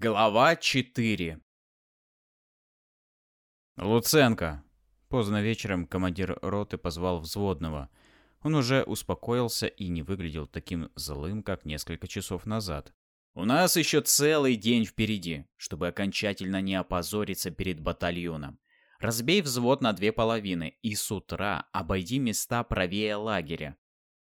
Глава 4 «Луценко!» Поздно вечером командир роты позвал взводного. Он уже успокоился и не выглядел таким злым, как несколько часов назад. «У нас еще целый день впереди, чтобы окончательно не опозориться перед батальоном. Разбей взвод на две половины и с утра обойди места правее лагеря.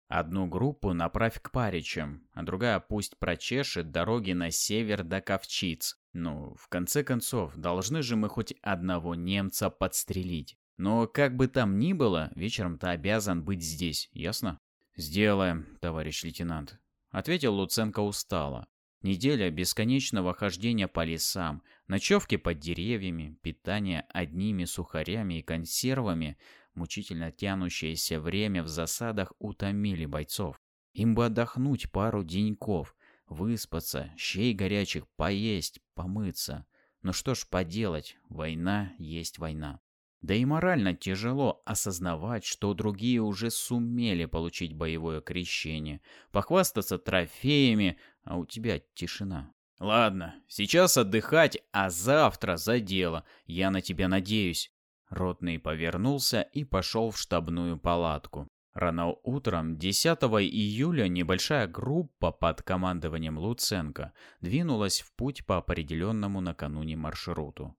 Одну группу направь к Паричам, а другая пусть прочешет дороги на север до Ковчиц. Ну, в конце концов, должны же мы хоть одного немца подстрелить. Но как бы там ни было, вечером ты обязан быть здесь, ясно? Сделаем, товарищ лейтенант, ответил Луценко устало. Неделя бесконечного хождения по лесам, ночевки под деревьями, питание одними сухарями и консервами Мучительно тянущееся время в засадах утомили бойцов. Им бы отдохнуть пару деньков, выспаться, щей горячих поесть, помыться. Но что ж поделать, война есть война. Да и морально тяжело осознавать, что другие уже сумели получить боевое крещение, похвастаться трофеями, а у тебя тишина. Ладно, сейчас отдыхать, а завтра за дело. Я на тебя надеюсь. Ротный повернулся и пошел в штабную палатку. Рано утром 10 июля небольшая группа под командованием Луценко двинулась в путь по определенному накануне маршруту.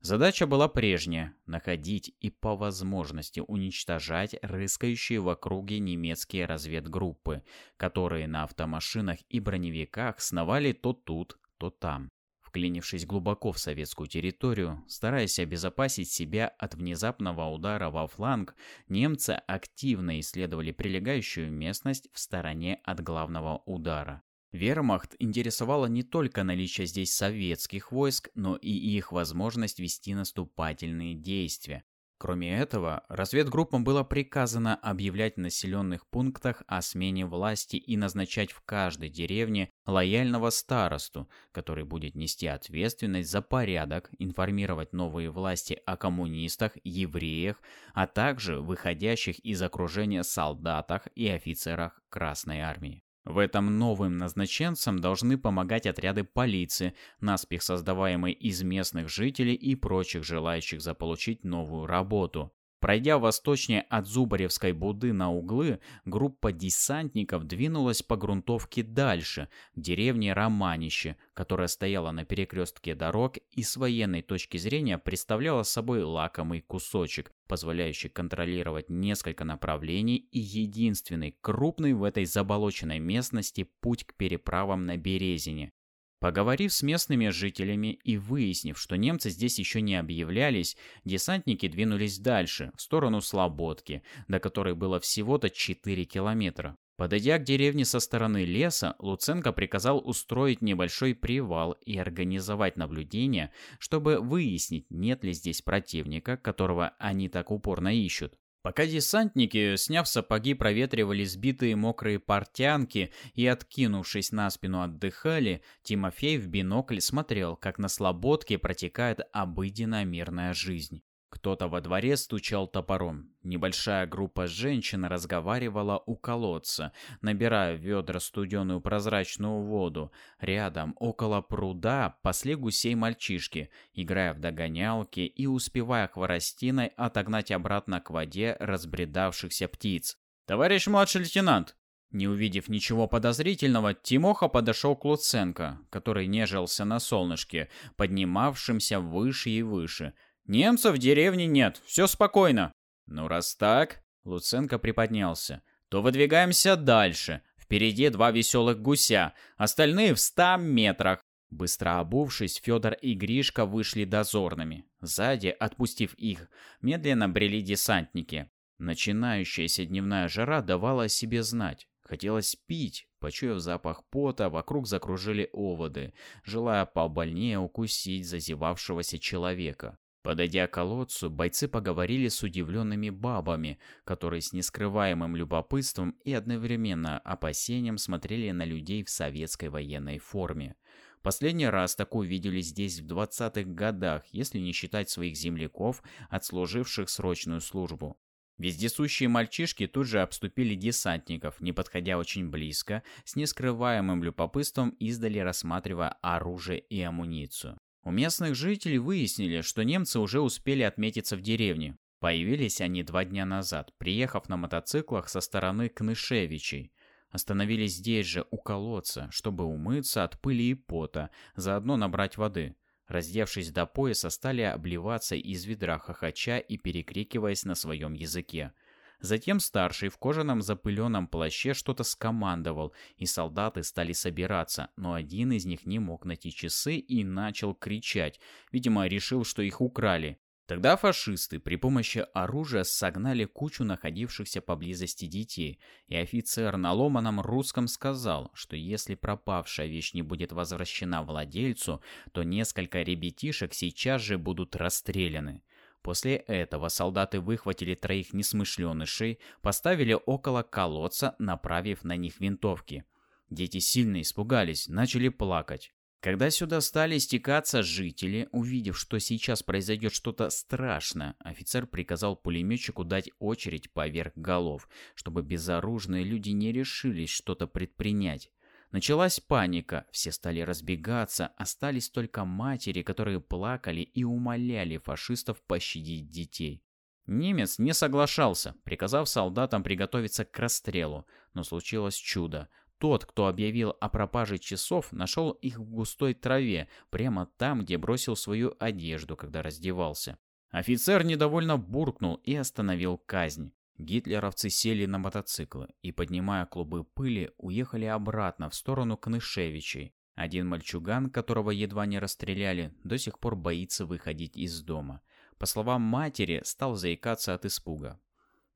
Задача была прежняя – находить и по возможности уничтожать рыскающие в округе немецкие разведгруппы, которые на автомашинах и броневиках сновали то тут, то там. Вклинившись глубоко в советскую территорию, стараясь обезопасить себя от внезапного удара во фланг, немцы активно исследовали прилегающую местность в стороне от главного удара. Вермахт интересовало не только наличие здесь советских войск, но и их возможность вести наступательные действия, Кроме этого, разведгруппам было приказано объявлять в населенных пунктах о смене власти и назначать в каждой деревне лояльного старосту, который будет нести ответственность за порядок, информировать новые власти о коммунистах, евреях, а также выходящих из окружения солдатах и офицерах Красной Армии. В этом новым назначенцам должны помогать отряды полиции, наспех создаваемые из местных жителей и прочих желающих заполучить новую работу. Пройдя восточнее от Зубаревской Буды на углы, группа десантников двинулась по грунтовке дальше, к деревне Романище, которая стояла на перекрестке дорог и с военной точки зрения представляла собой лакомый кусочек, позволяющий контролировать несколько направлений и единственный крупный в этой заболоченной местности путь к переправам на Березине. Поговорив с местными жителями и выяснив, что немцы здесь еще не объявлялись, десантники двинулись дальше, в сторону Слободки, до которой было всего-то 4 километра. Подойдя к деревне со стороны леса, Луценко приказал устроить небольшой привал и организовать наблюдение, чтобы выяснить, нет ли здесь противника, которого они так упорно ищут. Пока десантники, сняв сапоги, проветривали сбитые мокрые портянки и, откинувшись на спину, отдыхали, Тимофей в бинокль смотрел, как на слободке протекает обыденная мирная жизнь. Кто-то во дворе стучал топором. Небольшая группа женщин разговаривала у колодца, набирая в ведра студеную прозрачную воду. Рядом, около пруда, пасли гусей мальчишки, играя в догонялки и успевая хворостиной отогнать обратно к воде разбредавшихся птиц. «Товарищ младший лейтенант!» Не увидев ничего подозрительного, Тимоха подошел к Луценко, который нежился на солнышке, поднимавшемся выше и выше – Немцев в деревне нет, все спокойно. Ну раз так, Луценко приподнялся, то выдвигаемся дальше. Впереди два веселых гуся, остальные в ста метрах. Быстро обувшись, Федор и Гришка вышли дозорными. Сзади, отпустив их, медленно брели десантники. Начинающаяся дневная жара давала о себе знать. Хотелось пить. Почуяв запах пота, вокруг закружили оводы, желая побольнее укусить зазевавшегося человека. Подойдя к колодцу, бойцы поговорили с удивленными бабами, которые с нескрываемым любопытством и одновременно опасением смотрели на людей в советской военной форме. Последний раз такую видели здесь в 20-х годах, если не считать своих земляков, отслуживших срочную службу. Вездесущие мальчишки тут же обступили десантников, не подходя очень близко, с нескрываемым любопытством издали рассматривая оружие и амуницию. У местных жителей выяснили, что немцы уже успели отметиться в деревне. Появились они два дня назад, приехав на мотоциклах со стороны Кнышевичей. Остановились здесь же, у колодца, чтобы умыться от пыли и пота, заодно набрать воды. Раздевшись до пояса, стали обливаться из ведра хохоча и перекрикиваясь на своем языке. Затем старший в кожаном запыленном плаще что-то скомандовал, и солдаты стали собираться, но один из них не мог найти часы и начал кричать. Видимо, решил, что их украли. Тогда фашисты при помощи оружия согнали кучу находившихся поблизости детей, и офицер на ломаном русском сказал, что если пропавшая вещь не будет возвращена владельцу, то несколько ребятишек сейчас же будут расстреляны. После этого солдаты выхватили троих несмышленышей, поставили около колодца, направив на них винтовки. Дети сильно испугались, начали плакать. Когда сюда стали стекаться жители, увидев, что сейчас произойдет что-то страшное, офицер приказал пулеметчику дать очередь поверх голов, чтобы безоружные люди не решились что-то предпринять. Началась паника, все стали разбегаться, остались только матери, которые плакали и умоляли фашистов пощадить детей. Немец не соглашался, приказав солдатам приготовиться к расстрелу, но случилось чудо. Тот, кто объявил о пропаже часов, нашел их в густой траве, прямо там, где бросил свою одежду, когда раздевался. Офицер недовольно буркнул и остановил казнь. Гитлеровцы сели на мотоциклы и, поднимая клубы пыли, уехали обратно в сторону Кнышевичей. Один мальчуган, которого едва не расстреляли, до сих пор боится выходить из дома. По словам матери, стал заикаться от испуга.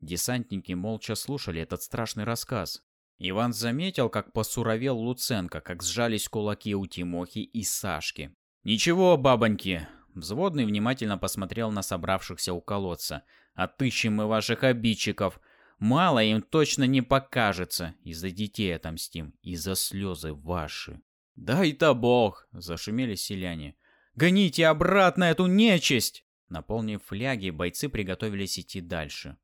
Десантники молча слушали этот страшный рассказ. Иван заметил, как посуровел Луценко, как сжались кулаки у Тимохи и Сашки. «Ничего, бабоньки!» Взводный внимательно посмотрел на собравшихся у колодца. «Отыщем мы ваших обидчиков. Мало им точно не покажется. И-за детей отомстим, и за слезы ваши». «Дай-то бог!» — зашумели селяне. «Гоните обратно эту нечисть!» Наполнив фляги, бойцы приготовились идти дальше.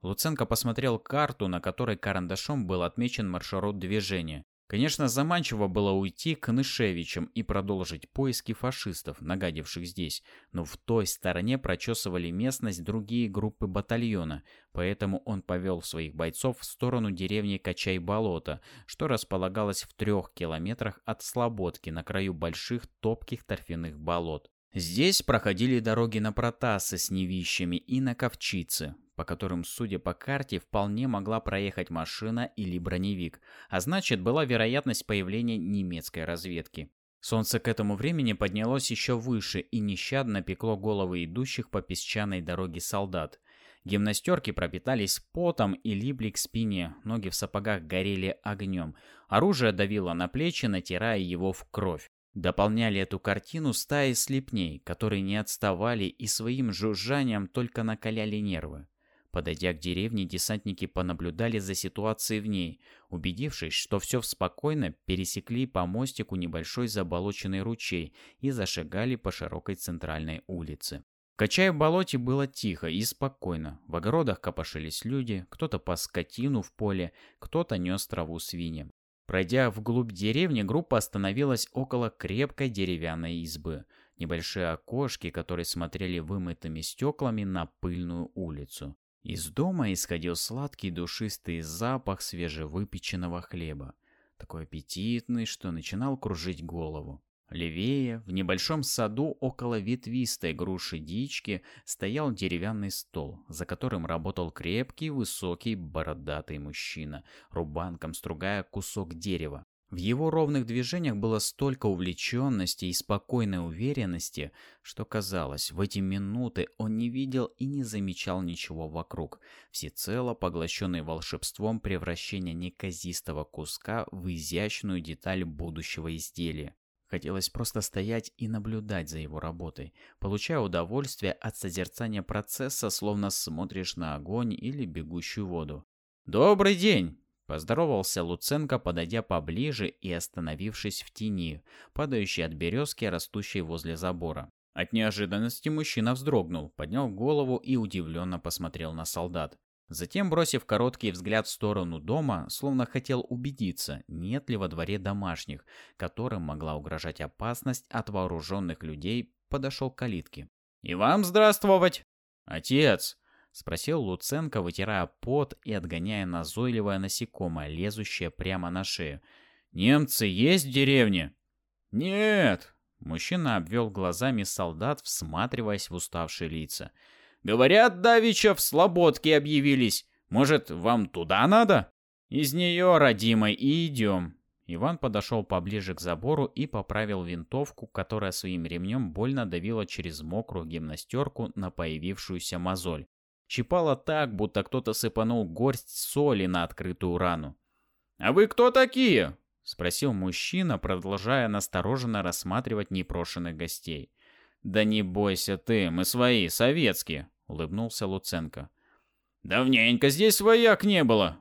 Луценко посмотрел карту, на которой карандашом был отмечен маршрут движения. Конечно, заманчиво было уйти к Нышевичам и продолжить поиски фашистов, нагадивших здесь, но в той стороне прочесывали местность другие группы батальона, поэтому он повел своих бойцов в сторону деревни Качай-Болото, что располагалось в трех километрах от Слободки на краю больших топких торфяных болот. Здесь проходили дороги на Протасы с Невищами и на Ковчицы, по которым, судя по карте, вполне могла проехать машина или броневик, а значит, была вероятность появления немецкой разведки. Солнце к этому времени поднялось еще выше и нещадно пекло головы идущих по песчаной дороге солдат. Гимнастерки пропитались потом и липли к спине, ноги в сапогах горели огнем. Оружие давило на плечи, натирая его в кровь. Дополняли эту картину стаи слепней, которые не отставали и своим жужжанием только накаляли нервы. Подойдя к деревне, десантники понаблюдали за ситуацией в ней. Убедившись, что все спокойно, пересекли по мостику небольшой заболоченный ручей и зашагали по широкой центральной улице. Качая в болоте было тихо и спокойно. В огородах копошились люди, кто-то пас скотину в поле, кто-то нес траву свиньям. Пройдя вглубь деревни, группа остановилась около крепкой деревянной избы. Небольшие окошки, которые смотрели вымытыми стеклами на пыльную улицу. Из дома исходил сладкий душистый запах свежевыпеченного хлеба. Такой аппетитный, что начинал кружить голову. Левее, в небольшом саду около ветвистой груши дички, стоял деревянный стол, за которым работал крепкий, высокий, бородатый мужчина, рубанком стругая кусок дерева. В его ровных движениях было столько увлеченности и спокойной уверенности, что казалось, в эти минуты он не видел и не замечал ничего вокруг, всецело поглощенный волшебством превращения неказистого куска в изящную деталь будущего изделия. Хотелось просто стоять и наблюдать за его работой, получая удовольствие от созерцания процесса, словно смотришь на огонь или бегущую воду. «Добрый день!» Поздоровался Луценко, подойдя поближе и остановившись в тени, падающей от березки, растущей возле забора. От неожиданности мужчина вздрогнул, поднял голову и удивленно посмотрел на солдат. Затем, бросив короткий взгляд в сторону дома, словно хотел убедиться, нет ли во дворе домашних, которым могла угрожать опасность от вооруженных людей, подошел к калитке. «И вам здравствовать!» «Отец!» — спросил Луценко, вытирая пот и отгоняя назойливое насекомое, лезущее прямо на шею. «Немцы есть в деревне?» «Нет!» — мужчина обвел глазами солдат, всматриваясь в уставшие лица. Говорят, давеча в Слободке объявились. Может, вам туда надо? Из нее, родимой, и идем. Иван подошел поближе к забору и поправил винтовку, которая своим ремнем больно давила через мокрую гимнастерку на появившуюся мозоль. Щипало так, будто кто-то сыпанул горсть соли на открытую рану. «А вы кто такие?» — спросил мужчина, продолжая настороженно рассматривать непрошенных гостей. «Да не бойся ты, мы свои, советские», — улыбнулся Луценко. «Давненько здесь вояк не было.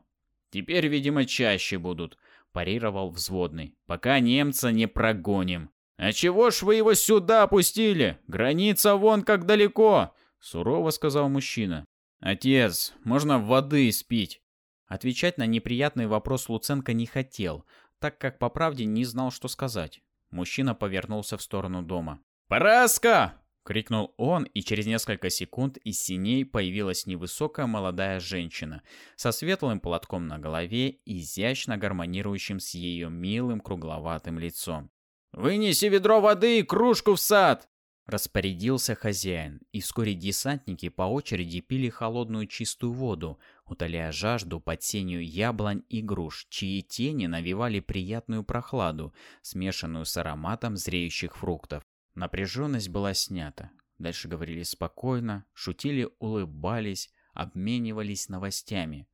Теперь, видимо, чаще будут», — парировал взводный. «Пока немца не прогоним». «А чего ж вы его сюда опустили? Граница вон как далеко!» — сурово сказал мужчина. «Отец, можно воды спить?» Отвечать на неприятный вопрос Луценко не хотел, так как по правде не знал, что сказать. Мужчина повернулся в сторону дома. «Параска!» — крикнул он, и через несколько секунд из синей появилась невысокая молодая женщина со светлым платком на голове, изящно гармонирующим с ее милым кругловатым лицом. «Вынеси ведро воды и кружку в сад!» Распорядился хозяин, и вскоре десантники по очереди пили холодную чистую воду, утоляя жажду под сенью яблонь и груш, чьи тени навевали приятную прохладу, смешанную с ароматом зреющих фруктов. Напряженность была снята. Дальше говорили спокойно, шутили, улыбались, обменивались новостями.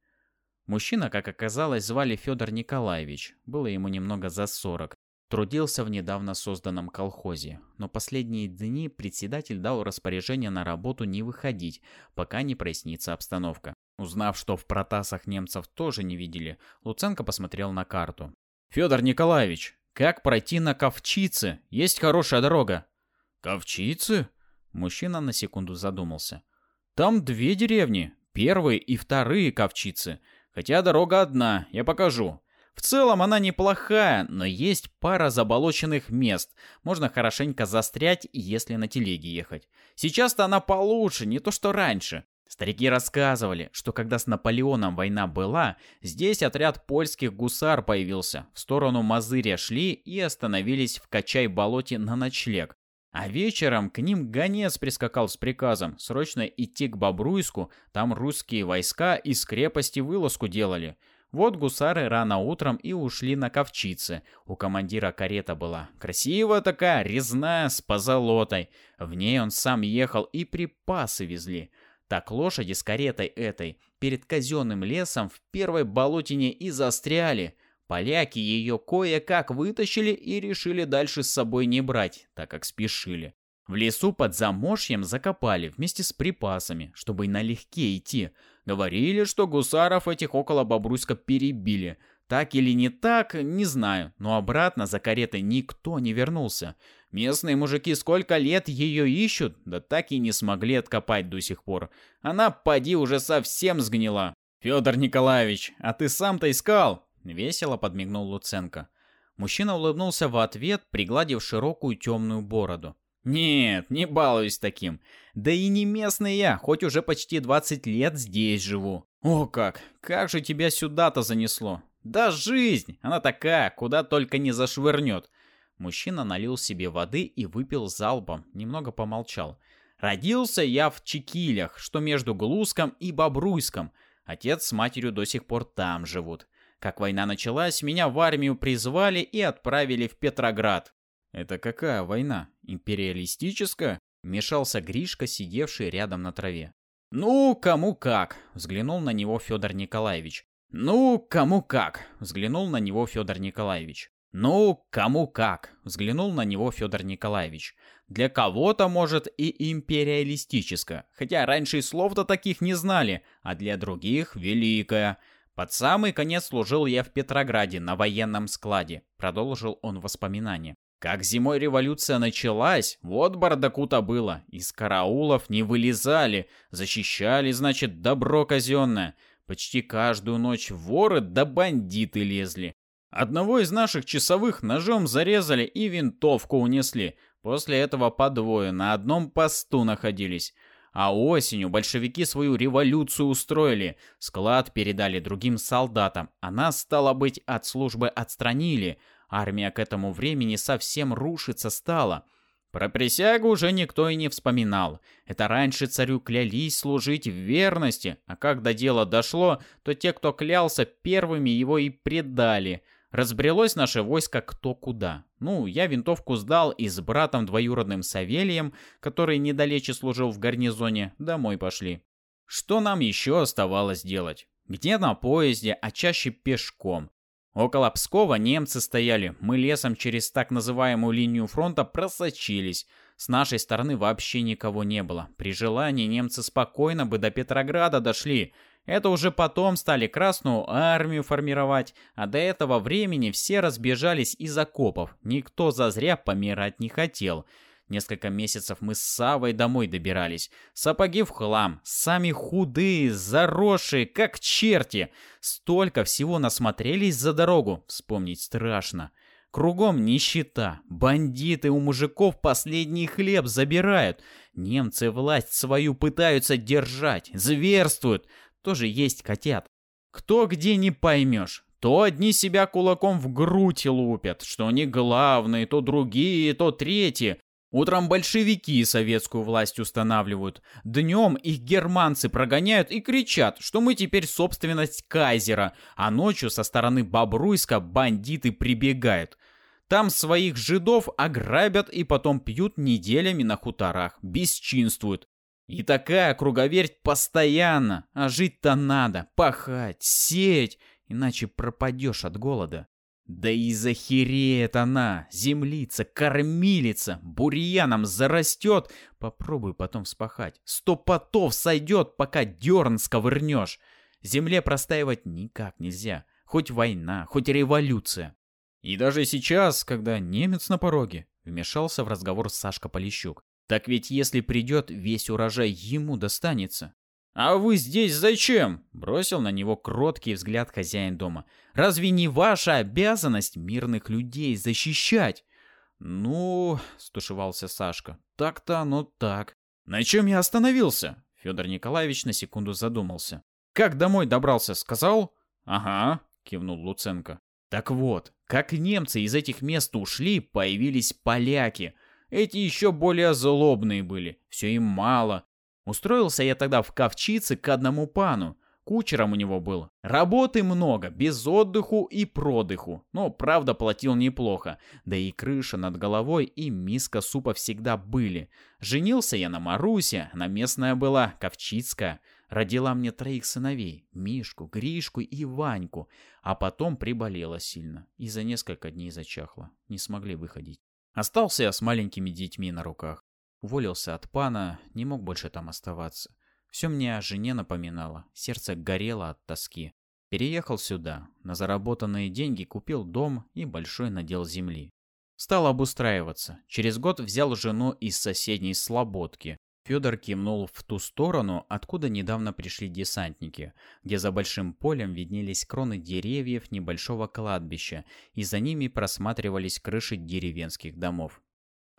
Мужчина, как оказалось, звали Федор Николаевич. Было ему немного за сорок. Трудился в недавно созданном колхозе, но последние дни председатель дал распоряжение на работу не выходить, пока не прояснится обстановка. Узнав, что в Протасах немцев тоже не видели, Луценко посмотрел на карту. «Федор Николаевич, как пройти на Ковчице? Есть хорошая дорога». «Ковчицы?» Мужчина на секунду задумался. «Там две деревни. Первые и вторые Ковчицы. Хотя дорога одна, я покажу. В целом она неплохая, но есть пара заболоченных мест. Можно хорошенько застрять, если на телеге ехать. Сейчас-то она получше, не то что раньше. Старики рассказывали, что когда с Наполеоном война была, здесь отряд польских гусар появился. В сторону Мазыря шли и остановились в Качай-болоте на ночлег. А вечером к ним гонец прискакал с приказом срочно идти к Бобруйску, там русские войска из крепости вылазку делали. Вот гусары рано утром и ушли на ковчице. У командира карета была. Красивая такая, резная, с позолотой. В ней он сам ехал и припасы везли. Так лошади с каретой этой перед казенным лесом в первой болотине и застряли. Поляки ее кое-как вытащили и решили дальше с собой не брать, так как спешили. В лесу под замошьем закопали вместе с припасами, чтобы налегке идти. Говорили, что гусаров этих около Бобруйска перебили. Так или не так, не знаю, но обратно за каретой никто не вернулся. Местные мужики сколько лет ее ищут, да так и не смогли откопать до сих пор. Она, поди, уже совсем сгнила. «Федор Николаевич, а ты сам-то искал?» Весело подмигнул Луценко. Мужчина улыбнулся в ответ, пригладив широкую темную бороду. «Нет, не балуюсь таким. Да и не местный я, хоть уже почти 20 лет здесь живу. О как, как же тебя сюда-то занесло? Да жизнь, она такая, куда только не зашвырнет. Мужчина налил себе воды и выпил залпом, немного помолчал. Родился я в Чекилях, что между Глузком и Бобруйском. Отец с матерью до сих пор там живут. Как война началась, меня в армию призвали и отправили в Петроград. Это какая война? Империалистическая? Мешался Гришка, сидевший рядом на траве. Ну, кому как, взглянул на него Федор Николаевич. Ну, кому как, взглянул на него Федор Николаевич. Ну, кому как, взглянул на него Федор Николаевич. Для кого-то, может, и империалистическое, хотя раньше и слов-то таких не знали, а для других великое. Под самый конец служил я в Петрограде на военном складе, продолжил он воспоминания. Как зимой революция началась, вот бардаку-то было. Из караулов не вылезали, защищали, значит, добро казенное. Почти каждую ночь воры да бандиты лезли. Одного из наших часовых ножом зарезали и винтовку унесли. После этого по двое на одном посту находились. А осенью большевики свою революцию устроили, склад передали другим солдатам, а нас, стало быть, от службы отстранили. Армия к этому времени совсем рушиться стала. Про присягу уже никто и не вспоминал. Это раньше царю клялись служить в верности, а когда дело дошло, то те, кто клялся, первыми его и предали – Разбрелось наше войско кто куда. Ну, я винтовку сдал и с братом двоюродным Савелием, который недалече служил в гарнизоне, домой пошли. Что нам еще оставалось делать? Где на поезде, а чаще пешком. Около Пскова немцы стояли, мы лесом через так называемую линию фронта просочились. С нашей стороны вообще никого не было. При желании немцы спокойно бы до Петрограда дошли, это уже потом стали Красную Армию формировать, а до этого времени все разбежались из окопов, никто зазря помирать не хотел. Несколько месяцев мы с Савой домой добирались. Сапоги в хлам, сами худые, заросшие, как черти. Столько всего насмотрелись за дорогу, вспомнить страшно. Кругом нищета, бандиты у мужиков последний хлеб забирают. Немцы власть свою пытаются держать, зверствуют тоже есть котят. Кто где не поймешь. То одни себя кулаком в грудь лупят, что они главные, то другие, то третьи. Утром большевики советскую власть устанавливают. Днем их германцы прогоняют и кричат, что мы теперь собственность кайзера, а ночью со стороны Бобруйска бандиты прибегают. Там своих жидов ограбят и потом пьют неделями на хуторах, бесчинствуют. И такая круговерть постоянно, а жить-то надо, пахать, сеять, иначе пропадешь от голода. Да и захереет она, землица, кормилица, бурьяном зарастет, попробуй потом вспахать. Сто потов сойдет, пока дерн сковырнешь. Земле простаивать никак нельзя, хоть война, хоть революция. И даже сейчас, когда немец на пороге, вмешался в разговор Сашка Полищук. Так ведь если придет, весь урожай ему достанется. «А вы здесь зачем?» – бросил на него кроткий взгляд хозяин дома. «Разве не ваша обязанность мирных людей защищать?» «Ну...» – стушевался Сашка. «Так-то оно так». «На чем я остановился?» Федор Николаевич на секунду задумался. «Как домой добрался, сказал?» «Ага», – кивнул Луценко. «Так вот, как немцы из этих мест ушли, появились поляки – эти еще более злобные были, все им мало. Устроился я тогда в Ковчице к одному пану. Кучером у него был. Работы много, без отдыху и продыху. Но, правда, платил неплохо. Да и крыша над головой и миска супа всегда были. Женился я на Марусе, она местная была, Ковчицкая. Родила мне троих сыновей, Мишку, Гришку и Ваньку. А потом приболела сильно. И за несколько дней зачахла. Не смогли выходить. Остался я с маленькими детьми на руках. Уволился от пана, не мог больше там оставаться. Все мне о жене напоминало, сердце горело от тоски. Переехал сюда, на заработанные деньги купил дом и большой надел земли. Стал обустраиваться. Через год взял жену из соседней слободки. Федор кивнул в ту сторону, откуда недавно пришли десантники, где за большим полем виднелись кроны деревьев небольшого кладбища, и за ними просматривались крыши деревенских домов.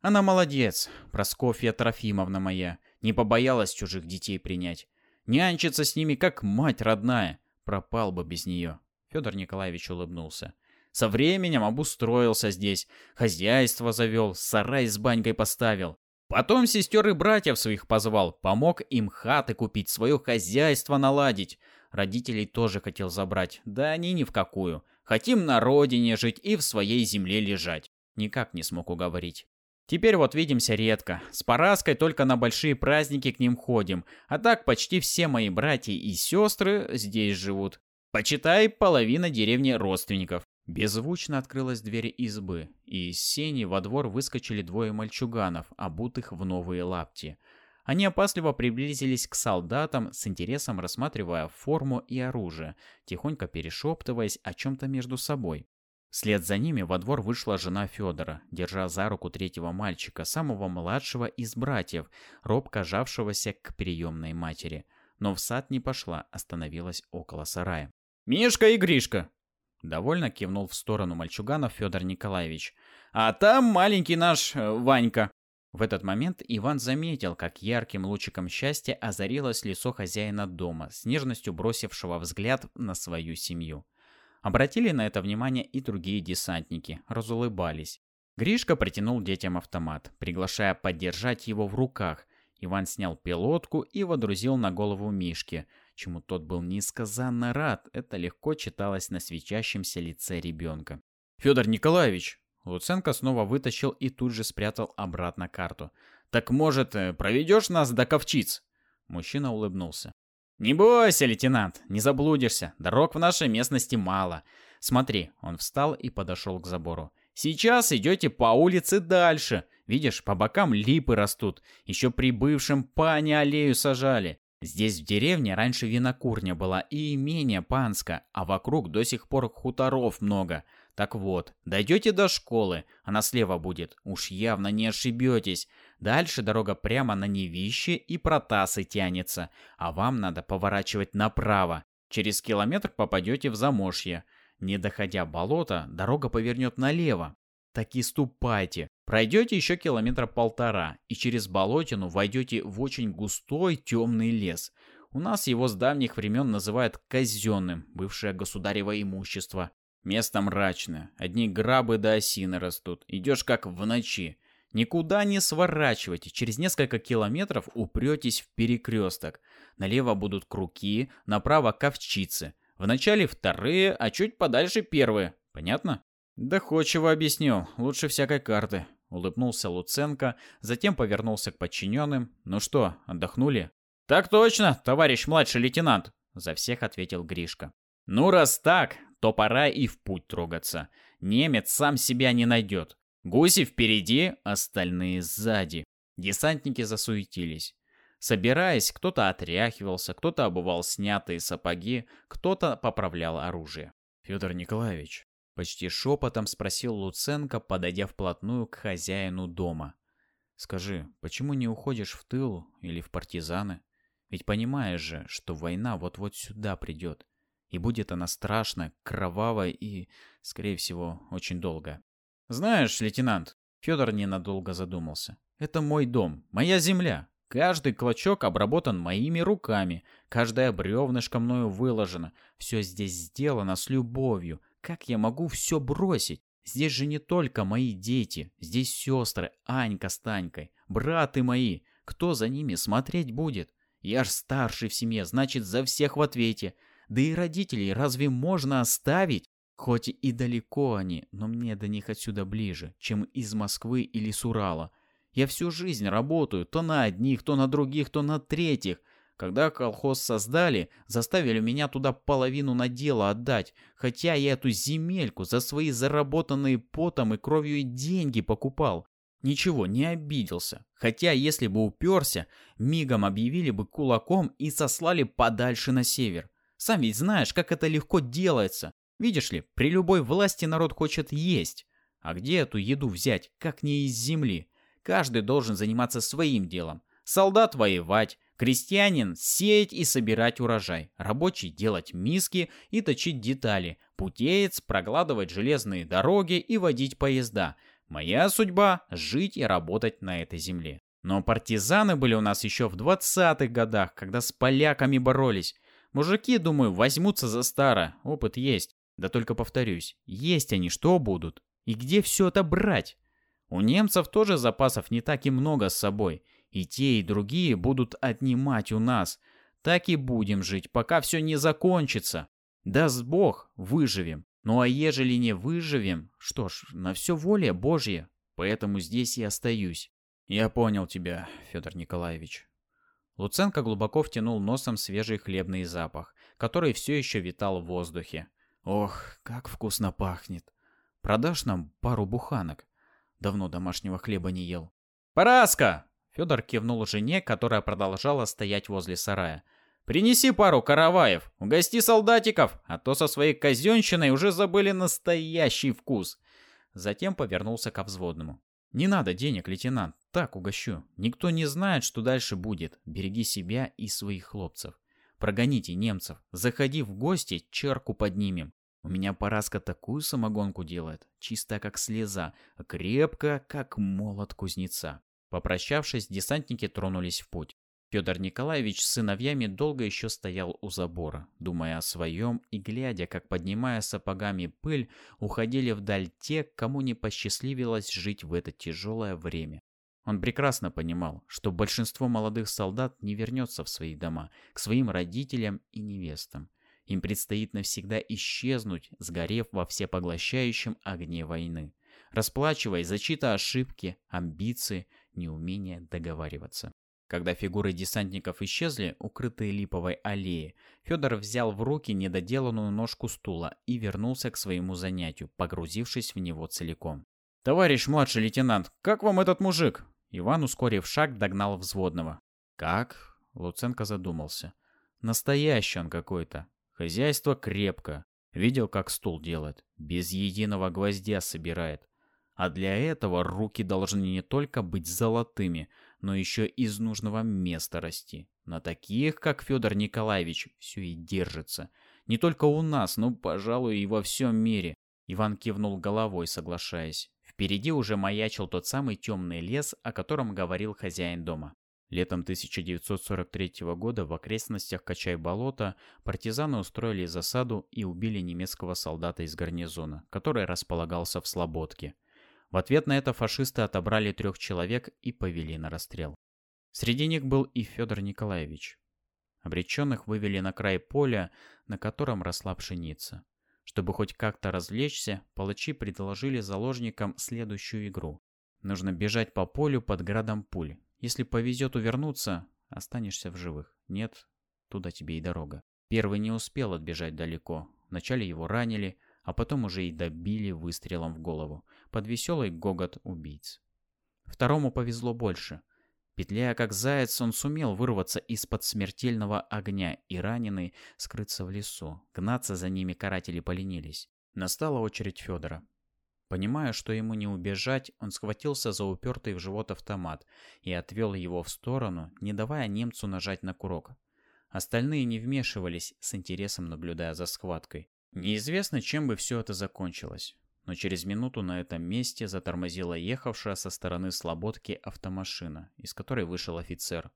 Она молодец, Проскофья Трофимовна моя, не побоялась чужих детей принять. Нянчится с ними, как мать родная. Пропал бы без нее. Федор Николаевич улыбнулся. Со временем обустроился здесь, хозяйство завел, сарай с банькой поставил. Потом сестер и братьев своих позвал, помог им хаты купить, свое хозяйство наладить. Родителей тоже хотел забрать, да они ни в какую. Хотим на родине жить и в своей земле лежать. Никак не смог уговорить. Теперь вот видимся редко. С Параской только на большие праздники к ним ходим. А так почти все мои братья и сестры здесь живут. Почитай, половина деревни родственников. Беззвучно открылась дверь избы, и из сени во двор выскочили двое мальчуганов, обутых в новые лапти. Они опасливо приблизились к солдатам, с интересом рассматривая форму и оружие, тихонько перешептываясь о чем-то между собой. Вслед за ними во двор вышла жена Федора, держа за руку третьего мальчика, самого младшего из братьев, робко жавшегося к приемной матери. Но в сад не пошла, остановилась около сарая. «Мишка и Гришка!» Довольно кивнул в сторону мальчуганов Федор Николаевич. «А там маленький наш э, Ванька!» В этот момент Иван заметил, как ярким лучиком счастья озарилось лицо хозяина дома, с нежностью бросившего взгляд на свою семью. Обратили на это внимание и другие десантники, разулыбались. Гришка протянул детям автомат, приглашая подержать его в руках. Иван снял пилотку и водрузил на голову Мишки, чему тот был несказанно рад, это легко читалось на свечащемся лице ребенка. «Федор Николаевич!» Луценко снова вытащил и тут же спрятал обратно карту. «Так, может, э, проведешь нас до Ковчиц?» Мужчина улыбнулся. «Не бойся, лейтенант, не заблудишься. Дорог в нашей местности мало. Смотри, он встал и подошел к забору. Сейчас идете по улице дальше. Видишь, по бокам липы растут. Еще прибывшим пани аллею сажали. Здесь в деревне раньше винокурня была и имение панска, а вокруг до сих пор хуторов много. Так вот, дойдете до школы, она слева будет, уж явно не ошибетесь. Дальше дорога прямо на Невище и Протасы тянется, а вам надо поворачивать направо. Через километр попадете в Замошье. Не доходя болота, дорога повернет налево. Так и ступайте. Пройдете еще километра полтора, и через болотину войдете в очень густой темный лес. У нас его с давних времен называют казенным, бывшее государево имущество. Место мрачное, одни грабы до осины растут, идешь как в ночи. Никуда не сворачивайте, через несколько километров упретесь в перекресток. Налево будут круги, направо ковчицы. Вначале вторые, а чуть подальше первые. Понятно? Доходчиво объяснил, лучше всякой карты. Улыбнулся Луценко, затем повернулся к подчиненным. Ну что, отдохнули? Так точно, товарищ младший лейтенант, за всех ответил Гришка. Ну раз так, то пора и в путь трогаться. Немец сам себя не найдет. Гуси впереди, остальные сзади. Десантники засуетились. Собираясь, кто-то отряхивался, кто-то обувал снятые сапоги, кто-то поправлял оружие. «Федор Николаевич», — почти шепотом спросил Луценко, подойдя вплотную к хозяину дома. «Скажи, почему не уходишь в тыл или в партизаны? Ведь понимаешь же, что война вот-вот сюда придет. И будет она страшная, кровавая и, скорее всего, очень долго. Знаешь, лейтенант, Федор ненадолго задумался. Это мой дом, моя земля. Каждый клочок обработан моими руками, каждое бревнышко мною выложено. Все здесь сделано с любовью. Как я могу все бросить? Здесь же не только мои дети, здесь сестры, Анька с Танькой, браты мои. Кто за ними смотреть будет? Я ж старший в семье, значит, за всех в ответе. Да и родителей разве можно оставить? Хоть и далеко они, но мне до них отсюда ближе, чем из Москвы или с Урала. Я всю жизнь работаю, то на одних, то на других, то на третьих. Когда колхоз создали, заставили меня туда половину на дело отдать, хотя я эту земельку за свои заработанные потом и кровью деньги покупал. Ничего, не обиделся. Хотя, если бы уперся, мигом объявили бы кулаком и сослали подальше на север. Сам ведь знаешь, как это легко делается. Видишь ли, при любой власти народ хочет есть. А где эту еду взять, как не из земли? Каждый должен заниматься своим делом. Солдат воевать, крестьянин сеять и собирать урожай, рабочий делать миски и точить детали, путеец прокладывать железные дороги и водить поезда. Моя судьба – жить и работать на этой земле. Но партизаны были у нас еще в 20-х годах, когда с поляками боролись. Мужики, думаю, возьмутся за старое, опыт есть. Да только повторюсь, есть они что будут? И где все это брать? У немцев тоже запасов не так и много с собой. И те, и другие будут отнимать у нас. Так и будем жить, пока все не закончится. Даст Бог, выживем. Ну а ежели не выживем, что ж, на все воля Божья. Поэтому здесь и остаюсь. Я понял тебя, Федор Николаевич. Луценко глубоко втянул носом свежий хлебный запах, который все еще витал в воздухе. «Ох, как вкусно пахнет! Продашь нам пару буханок? Давно домашнего хлеба не ел». «Параска!» Федор кивнул жене, которая продолжала стоять возле сарая. Принеси пару караваев, угости солдатиков, а то со своей казенщиной уже забыли настоящий вкус. Затем повернулся к взводному. «Не надо денег, лейтенант, так угощу. Никто не знает, что дальше будет. Береги себя и своих хлопцев. Прогоните немцев, заходи в гости, черку поднимем. У меня Параска такую самогонку делает, чистая как слеза, а крепкая как молот кузнеца. Попрощавшись, десантники тронулись в путь. Федор Николаевич с сыновьями долго еще стоял у забора, думая о своем и глядя, как, поднимая сапогами пыль, уходили вдаль те, кому не посчастливилось жить в это тяжелое время. Он прекрасно понимал, что большинство молодых солдат не вернется в свои дома, к своим родителям и невестам. Им предстоит навсегда исчезнуть, сгорев во всепоглощающем огне войны, расплачиваясь за чьи-то ошибки, амбиции, неумение договариваться. Когда фигуры десантников исчезли, укрытые липовой аллеей, Федор взял в руки недоделанную ножку стула и вернулся к своему занятию, погрузившись в него целиком. «Товарищ младший лейтенант, как вам этот мужик?» Иван, ускорив шаг, догнал взводного. «Как?» — Луценко задумался. «Настоящий он какой-то. Хозяйство крепко. Видел, как стул делает. Без единого гвоздя собирает. А для этого руки должны не только быть золотыми, но еще из нужного места расти. На таких, как Федор Николаевич, все и держится. Не только у нас, но, пожалуй, и во всем мире. Иван кивнул головой, соглашаясь. Впереди уже маячил тот самый темный лес, о котором говорил хозяин дома. Летом 1943 года в окрестностях Качай-болота партизаны устроили засаду и убили немецкого солдата из гарнизона, который располагался в Слободке. В ответ на это фашисты отобрали трех человек и повели на расстрел. Среди них был и Федор Николаевич. Обреченных вывели на край поля, на котором росла пшеница. Чтобы хоть как-то развлечься, палачи предложили заложникам следующую игру. Нужно бежать по полю под градом пуль. Если повезет увернуться, останешься в живых. Нет, туда тебе и дорога. Первый не успел отбежать далеко. Вначале его ранили, а потом уже и добили выстрелом в голову, под веселый гогот убийц. Второму повезло больше. Петляя как заяц, он сумел вырваться из-под смертельного огня и раненый скрыться в лесу. Гнаться за ними каратели поленились. Настала очередь Федора. Понимая, что ему не убежать, он схватился за упертый в живот автомат и отвел его в сторону, не давая немцу нажать на курок. Остальные не вмешивались, с интересом наблюдая за схваткой. Неизвестно, чем бы все это закончилось но через минуту на этом месте затормозила ехавшая со стороны слободки автомашина, из которой вышел офицер.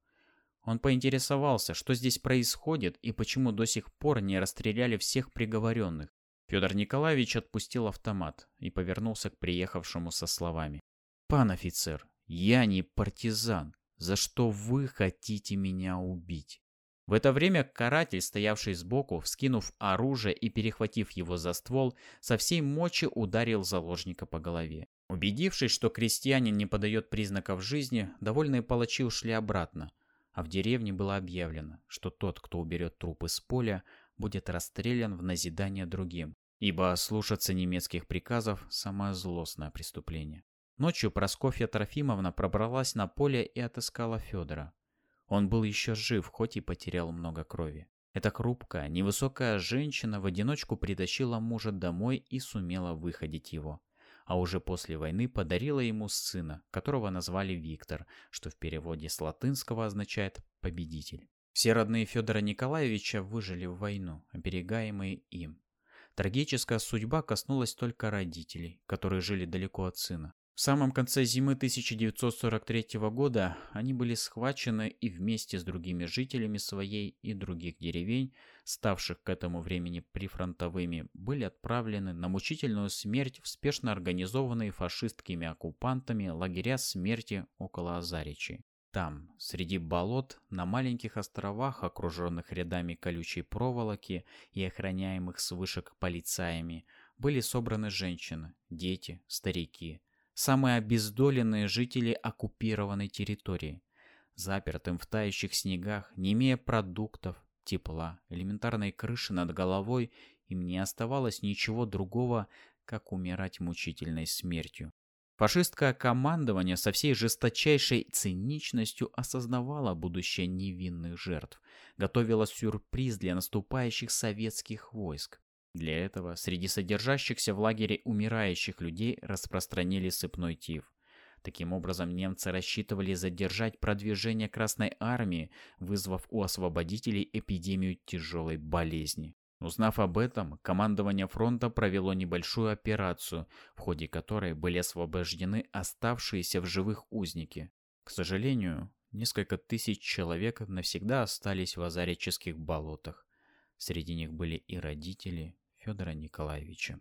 Он поинтересовался, что здесь происходит и почему до сих пор не расстреляли всех приговоренных. Федор Николаевич отпустил автомат и повернулся к приехавшему со словами. «Пан офицер, я не партизан. За что вы хотите меня убить?» В это время каратель, стоявший сбоку, вскинув оружие и перехватив его за ствол, со всей мочи ударил заложника по голове. Убедившись, что крестьянин не подает признаков жизни, довольные палачи ушли обратно, а в деревне было объявлено, что тот, кто уберет труп из поля, будет расстрелян в назидание другим, ибо слушаться немецких приказов – самое злостное преступление. Ночью Проскофья Трофимовна пробралась на поле и отыскала Федора. Он был еще жив, хоть и потерял много крови. Эта хрупкая, невысокая женщина в одиночку притащила мужа домой и сумела выходить его. А уже после войны подарила ему сына, которого назвали Виктор, что в переводе с латынского означает «победитель». Все родные Федора Николаевича выжили в войну, оберегаемые им. Трагическая судьба коснулась только родителей, которые жили далеко от сына. В самом конце зимы 1943 года они были схвачены и вместе с другими жителями своей и других деревень, ставших к этому времени прифронтовыми, были отправлены на мучительную смерть в спешно организованные фашистскими оккупантами лагеря смерти около Азаричи. Там, среди болот, на маленьких островах, окруженных рядами колючей проволоки и охраняемых с вышек полицаями, были собраны женщины, дети, старики – самые обездоленные жители оккупированной территории. Запертым в тающих снегах, не имея продуктов, тепла, элементарной крыши над головой, им не оставалось ничего другого, как умирать мучительной смертью. Фашистское командование со всей жесточайшей циничностью осознавало будущее невинных жертв, готовило сюрприз для наступающих советских войск. Для этого среди содержащихся в лагере умирающих людей распространили сыпной тиф. Таким образом, немцы рассчитывали задержать продвижение Красной Армии, вызвав у освободителей эпидемию тяжелой болезни. Узнав об этом, командование фронта провело небольшую операцию, в ходе которой были освобождены оставшиеся в живых узники. К сожалению, несколько тысяч человек навсегда остались в Азарических болотах. Среди них были и родители Федора Николаевича.